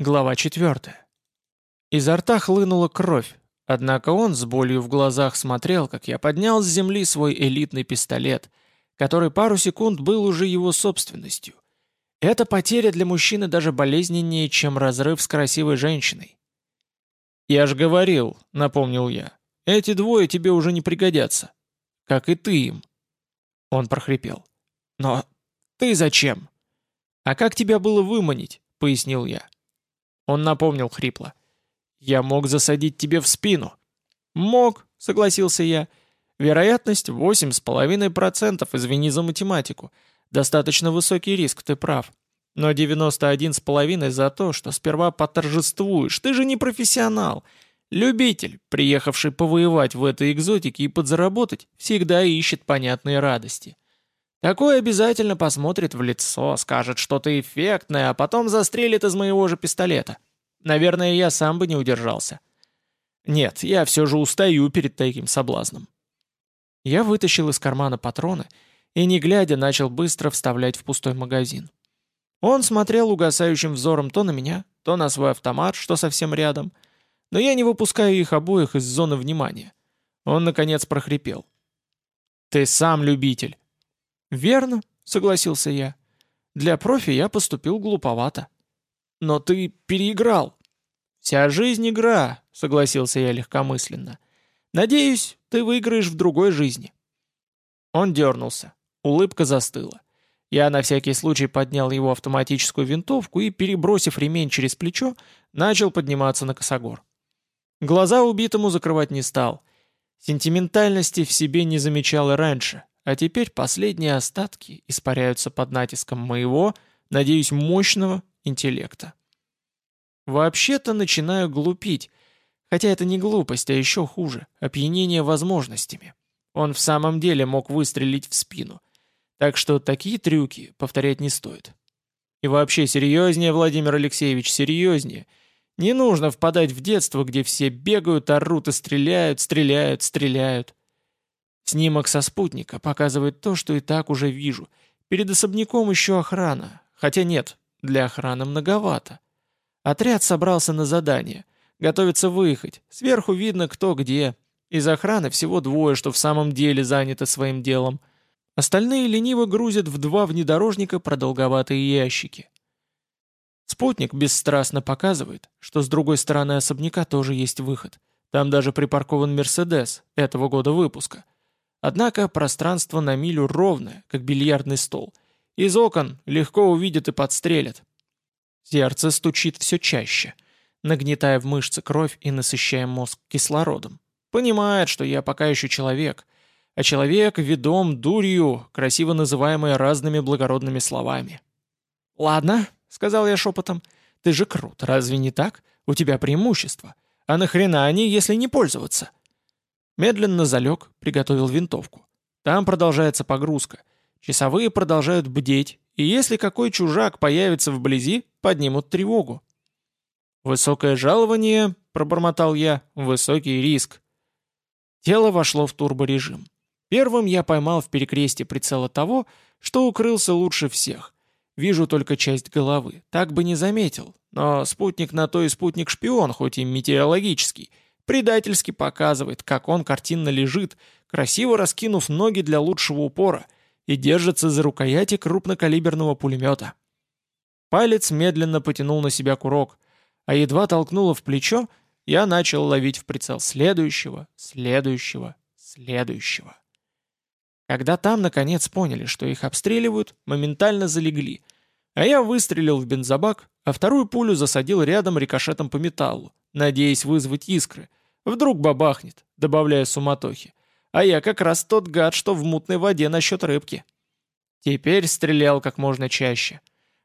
Глава 4. Изо рта хлынула кровь, однако он с болью в глазах смотрел, как я поднял с земли свой элитный пистолет, который пару секунд был уже его собственностью. Эта потеря для мужчины даже болезненнее, чем разрыв с красивой женщиной. «Я ж говорил», — напомнил я, — «эти двое тебе уже не пригодятся. Как и ты им». Он прохрипел. «Но ты зачем?» «А как тебя было выманить?» — пояснил я. Он напомнил хрипло. «Я мог засадить тебе в спину». «Мог», — согласился я. «Вероятность 8,5%, извини за математику. Достаточно высокий риск, ты прав. Но 91,5% за то, что сперва поторжествуешь. Ты же не профессионал. Любитель, приехавший повоевать в этой экзотике и подзаработать, всегда ищет понятные радости». Такой обязательно посмотрит в лицо, скажет что-то эффектное, а потом застрелит из моего же пистолета. Наверное, я сам бы не удержался. Нет, я все же устаю перед таким соблазном. Я вытащил из кармана патроны и, не глядя, начал быстро вставлять в пустой магазин. Он смотрел угасающим взором то на меня, то на свой автомат, что совсем рядом, но я не выпускаю их обоих из зоны внимания. Он, наконец, прохрипел. «Ты сам любитель. «Верно», — согласился я. «Для профи я поступил глуповато». «Но ты переиграл». «Вся жизнь игра», — согласился я легкомысленно. «Надеюсь, ты выиграешь в другой жизни». Он дернулся. Улыбка застыла. Я на всякий случай поднял его автоматическую винтовку и, перебросив ремень через плечо, начал подниматься на косогор. Глаза убитому закрывать не стал. Сентиментальности в себе не замечал и раньше, а теперь последние остатки испаряются под натиском моего, надеюсь, мощного интеллекта. Вообще-то начинаю глупить, хотя это не глупость, а еще хуже, опьянение возможностями. Он в самом деле мог выстрелить в спину. Так что такие трюки повторять не стоит. И вообще, серьезнее, Владимир Алексеевич, серьезнее. Не нужно впадать в детство, где все бегают, орут и стреляют, стреляют, стреляют. Снимок со спутника показывает то, что и так уже вижу. Перед особняком еще охрана. Хотя нет, для охраны многовато. Отряд собрался на задание. Готовится выехать. Сверху видно, кто где. Из охраны всего двое, что в самом деле заняты своим делом. Остальные лениво грузят в два внедорожника продолговатые ящики. Спутник бесстрастно показывает, что с другой стороны особняка тоже есть выход. Там даже припаркован «Мерседес» этого года выпуска. Однако пространство на милю ровное, как бильярдный стол. Из окон легко увидят и подстрелят. Сердце стучит все чаще, нагнетая в мышцы кровь и насыщая мозг кислородом. Понимает, что я пока еще человек, а человек ведом дурью, красиво называемой разными благородными словами. «Ладно», — сказал я шепотом, — «ты же крут, разве не так? У тебя преимущество. А нахрена они, если не пользоваться?» Медленно залег, приготовил винтовку. Там продолжается погрузка. Часовые продолжают бдеть, и если какой чужак появится вблизи, поднимут тревогу. «Высокое жалование», — пробормотал я, — «высокий риск». Тело вошло в турборежим. Первым я поймал в перекрестье прицела того, что укрылся лучше всех. Вижу только часть головы, так бы не заметил, но спутник на то и спутник-шпион, хоть и метеорологический — предательски показывает, как он картинно лежит, красиво раскинув ноги для лучшего упора, и держится за рукояти крупнокалиберного пулемета. Палец медленно потянул на себя курок, а едва толкнуло в плечо, я начал ловить в прицел следующего, следующего, следующего. Когда там, наконец, поняли, что их обстреливают, моментально залегли, а я выстрелил в бензобак, а вторую пулю засадил рядом рикошетом по металлу, надеясь вызвать искры. Вдруг бабахнет, добавляя суматохи. А я как раз тот гад, что в мутной воде насчет рыбки. Теперь стрелял как можно чаще.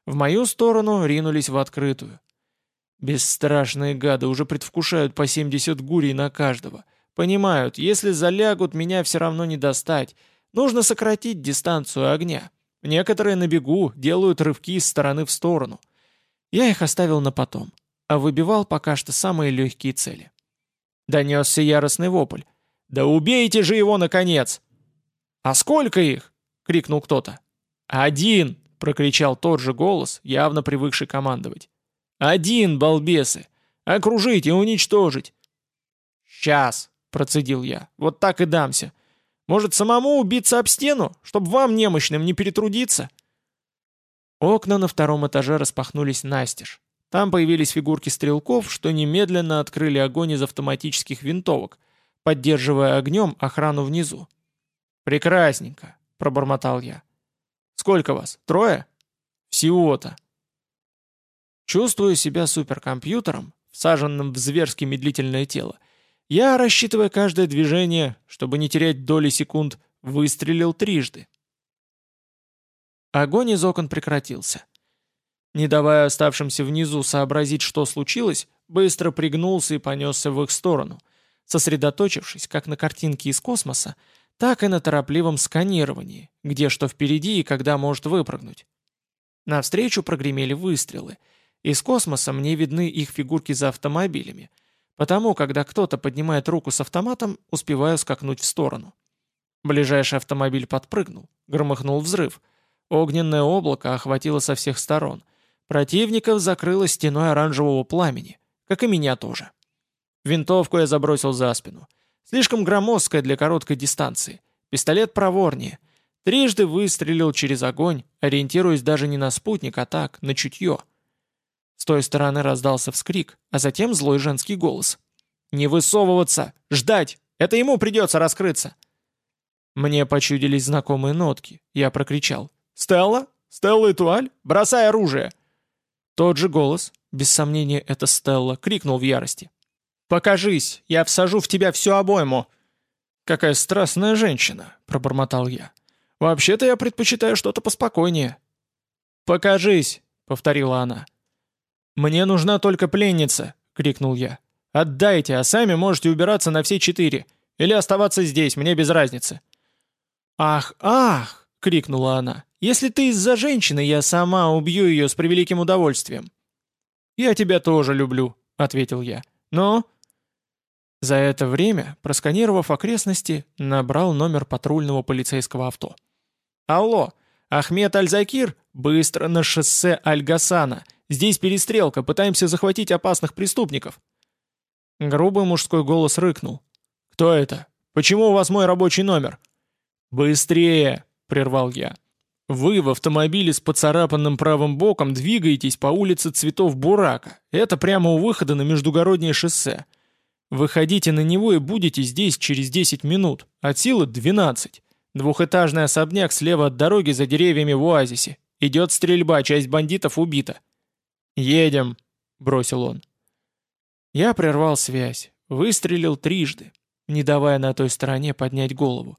В мою сторону ринулись в открытую. Бесстрашные гады уже предвкушают по 70 гурий на каждого. Понимают, если залягут, меня все равно не достать. Нужно сократить дистанцию огня. Некоторые на бегу делают рывки из стороны в сторону. Я их оставил на потом а выбивал пока что самые легкие цели. Донесся яростный вопль. «Да убейте же его, наконец!» «А сколько их?» — крикнул кто-то. «Один!» — прокричал тот же голос, явно привыкший командовать. Один, балбесы! Окружить и уничтожить!» «Сейчас!» — процедил я. «Вот так и дамся. Может, самому убиться об стену, чтобы вам, немощным, не перетрудиться?» Окна на втором этаже распахнулись настежь. Там появились фигурки стрелков, что немедленно открыли огонь из автоматических винтовок, поддерживая огнем охрану внизу. «Прекрасненько», — пробормотал я. «Сколько вас? Трое?» «Всего-то». Чувствуя себя суперкомпьютером, всаженным в зверски медлительное тело, я, рассчитывая каждое движение, чтобы не терять доли секунд, выстрелил трижды. Огонь из окон прекратился. Не давая оставшимся внизу сообразить, что случилось, быстро пригнулся и понесся в их сторону, сосредоточившись как на картинке из космоса, так и на торопливом сканировании, где что впереди и когда может выпрыгнуть. Навстречу прогремели выстрелы. Из космоса мне видны их фигурки за автомобилями, потому когда кто-то поднимает руку с автоматом, успеваю скакнуть в сторону. Ближайший автомобиль подпрыгнул, громыхнул взрыв. Огненное облако охватило со всех сторон — Противников закрыло стеной оранжевого пламени, как и меня тоже. Винтовку я забросил за спину. Слишком громоздкая для короткой дистанции. Пистолет проворнее. Трижды выстрелил через огонь, ориентируясь даже не на спутник, а так, на чутье. С той стороны раздался вскрик, а затем злой женский голос. «Не высовываться! Ждать! Это ему придется раскрыться!» Мне почудились знакомые нотки. Я прокричал. «Стелла? Стелла и Туаль? Бросай оружие!» Тот же голос, без сомнения это Стелла, крикнул в ярости. «Покажись, я всажу в тебя всю обойму!» «Какая страстная женщина!» — пробормотал я. «Вообще-то я предпочитаю что-то поспокойнее». «Покажись!» — повторила она. «Мне нужна только пленница!» — крикнул я. «Отдайте, а сами можете убираться на все четыре. Или оставаться здесь, мне без разницы». «Ах, ах!» — крикнула она. Если ты из-за женщины, я сама убью ее с превеликим удовольствием». «Я тебя тоже люблю», — ответил я. «Но...» За это время, просканировав окрестности, набрал номер патрульного полицейского авто. «Алло, Ахмед Аль-Закир, быстро на шоссе Аль-Гасана. Здесь перестрелка, пытаемся захватить опасных преступников». Грубый мужской голос рыкнул. «Кто это? Почему у вас мой рабочий номер?» «Быстрее!» — прервал я. Вы в автомобиле с поцарапанным правым боком двигаетесь по улице Цветов Бурака. Это прямо у выхода на междугороднее шоссе. Выходите на него и будете здесь через 10 минут. От силы 12. Двухэтажный особняк слева от дороги за деревьями в оазисе. Идет стрельба, часть бандитов убита. «Едем», — бросил он. Я прервал связь, выстрелил трижды, не давая на той стороне поднять голову.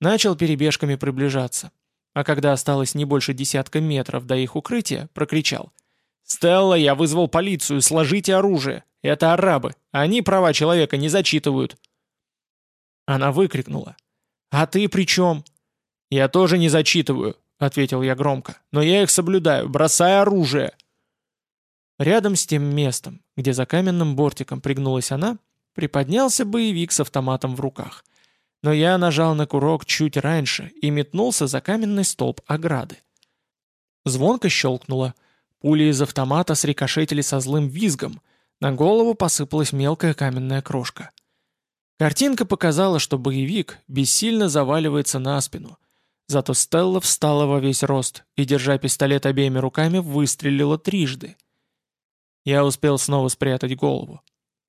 Начал перебежками приближаться а когда осталось не больше десятка метров до их укрытия, прокричал. «Стелла, я вызвал полицию, сложите оружие! Это арабы, они права человека не зачитывают!» Она выкрикнула. «А ты при чем?» «Я тоже не зачитываю», — ответил я громко. «Но я их соблюдаю, бросай оружие!» Рядом с тем местом, где за каменным бортиком пригнулась она, приподнялся боевик с автоматом в руках — но я нажал на курок чуть раньше и метнулся за каменный столб ограды. Звонко щелкнуло. Пули из автомата срикошетили со злым визгом. На голову посыпалась мелкая каменная крошка. Картинка показала, что боевик бессильно заваливается на спину. Зато Стелла встала во весь рост и, держа пистолет обеими руками, выстрелила трижды. Я успел снова спрятать голову.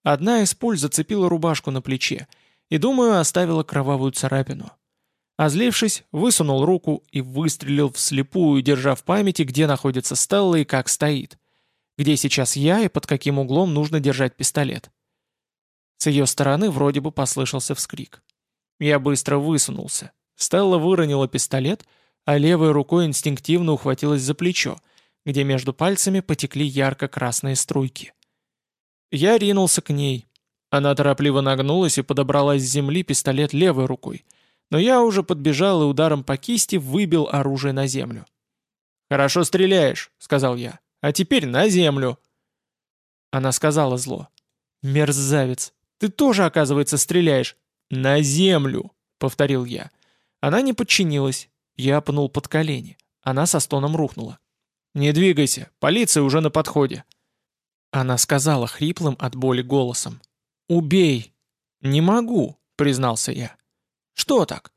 Одна из пуль зацепила рубашку на плече — и, думаю, оставила кровавую царапину. Озлившись, высунул руку и выстрелил вслепую, держа в памяти, где находится Стелла и как стоит. Где сейчас я и под каким углом нужно держать пистолет. С ее стороны вроде бы послышался вскрик. Я быстро высунулся. Стелла выронила пистолет, а левой рукой инстинктивно ухватилась за плечо, где между пальцами потекли ярко-красные струйки. Я ринулся к ней, она торопливо нагнулась и подобрала с земли пистолет левой рукой, но я уже подбежал и ударом по кисти выбил оружие на землю. «Хорошо стреляешь», — сказал я, — «а теперь на землю». Она сказала зло. «Мерзавец, ты тоже, оказывается, стреляешь». «На землю», — повторил я. Она не подчинилась. Я пнул под колени. Она со стоном рухнула. «Не двигайся, полиция уже на подходе». Она сказала хриплым от боли голосом. «Убей!» «Не могу», — признался я. «Что так?»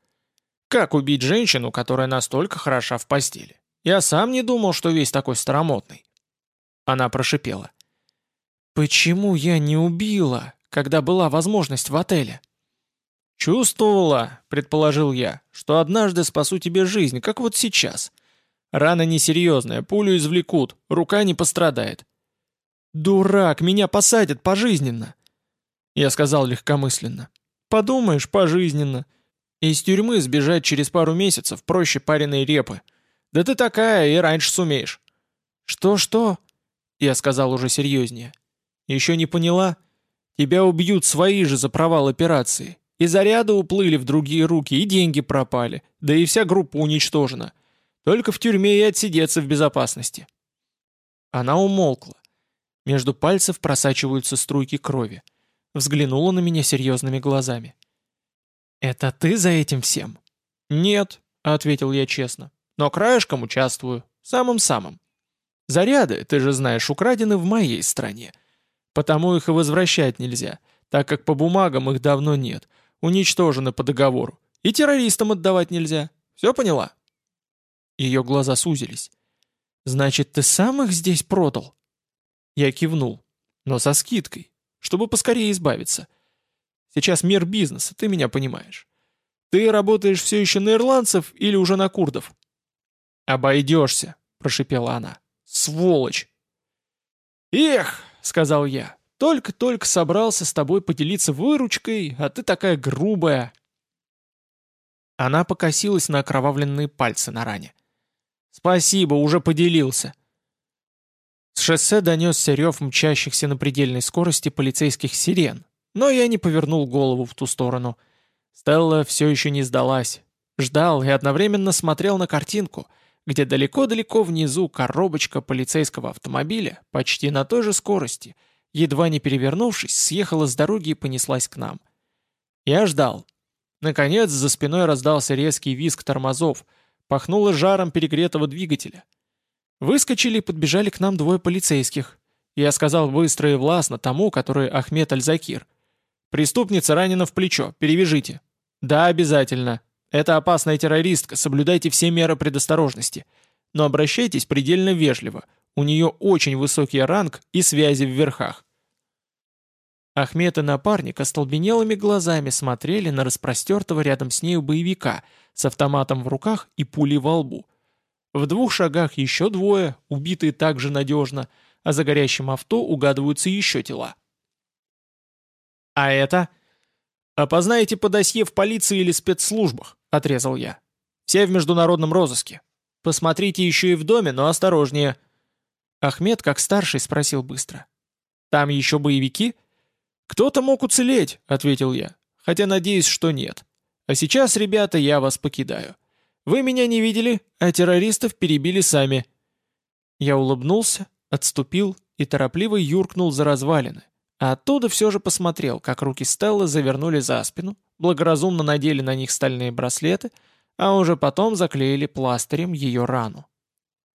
«Как убить женщину, которая настолько хороша в постели? Я сам не думал, что весь такой старомодный». Она прошипела. «Почему я не убила, когда была возможность в отеле?» «Чувствовала», — предположил я, — «что однажды спасу тебе жизнь, как вот сейчас. Рана несерьезная, пулю извлекут, рука не пострадает». «Дурак, меня посадят пожизненно!» Я сказал легкомысленно. «Подумаешь, пожизненно. Из тюрьмы сбежать через пару месяцев проще пареной репы. Да ты такая, и раньше сумеешь». «Что-что?» Я сказал уже серьезнее. «Еще не поняла? Тебя убьют свои же за провал операции. И заряды уплыли в другие руки, и деньги пропали, да и вся группа уничтожена. Только в тюрьме и отсидеться в безопасности». Она умолкла. Между пальцев просачиваются струйки крови. Взглянула на меня серьезными глазами. «Это ты за этим всем?» «Нет», — ответил я честно. «Но краешком участвую. Самым-самым. Заряды, ты же знаешь, украдены в моей стране. Потому их и возвращать нельзя, так как по бумагам их давно нет. Уничтожены по договору. И террористам отдавать нельзя. Все поняла?» Ее глаза сузились. «Значит, ты сам их здесь продал?» Я кивнул. Но со скидкой, чтобы поскорее избавиться. Сейчас мир бизнеса, ты меня понимаешь. Ты работаешь все еще на ирландцев или уже на курдов? «Обойдешься», — прошипела она. «Сволочь!» «Эх», — сказал я, — «только-только собрался с тобой поделиться выручкой, а ты такая грубая». Она покосилась на окровавленные пальцы на ране. «Спасибо, уже поделился. С шоссе донесся рев мчащихся на предельной скорости полицейских сирен, но я не повернул голову в ту сторону. Стелла все еще не сдалась. Ждал и одновременно смотрел на картинку, где далеко-далеко внизу коробочка полицейского автомобиля, почти на той же скорости, едва не перевернувшись, съехала с дороги и понеслась к нам. Я ждал. Наконец, за спиной раздался резкий визг тормозов, пахнуло жаром перегретого двигателя — Выскочили и подбежали к нам двое полицейских. Я сказал быстро и властно тому, который Ахмед Аль-Закир. «Преступница ранена в плечо, перевяжите». «Да, обязательно. Это опасная террористка, соблюдайте все меры предосторожности. Но обращайтесь предельно вежливо. У нее очень высокий ранг и связи в верхах». Ахмед и напарник остолбенелыми глазами смотрели на распростертого рядом с нею боевика с автоматом в руках и пулей во лбу. В двух шагах еще двое, убитые также надежно, а за горящим авто угадываются еще тела. «А это?» «Опознаете по досье в полиции или спецслужбах», — отрезал я. «Все в международном розыске. Посмотрите еще и в доме, но осторожнее». Ахмед, как старший, спросил быстро. «Там еще боевики?» «Кто-то мог уцелеть», — ответил я, хотя надеюсь, что нет. «А сейчас, ребята, я вас покидаю. Вы меня не видели, а террористов перебили сами». Я улыбнулся, отступил и торопливо юркнул за развалины. А оттуда все же посмотрел, как руки Стеллы завернули за спину, благоразумно надели на них стальные браслеты, а уже потом заклеили пластырем ее рану.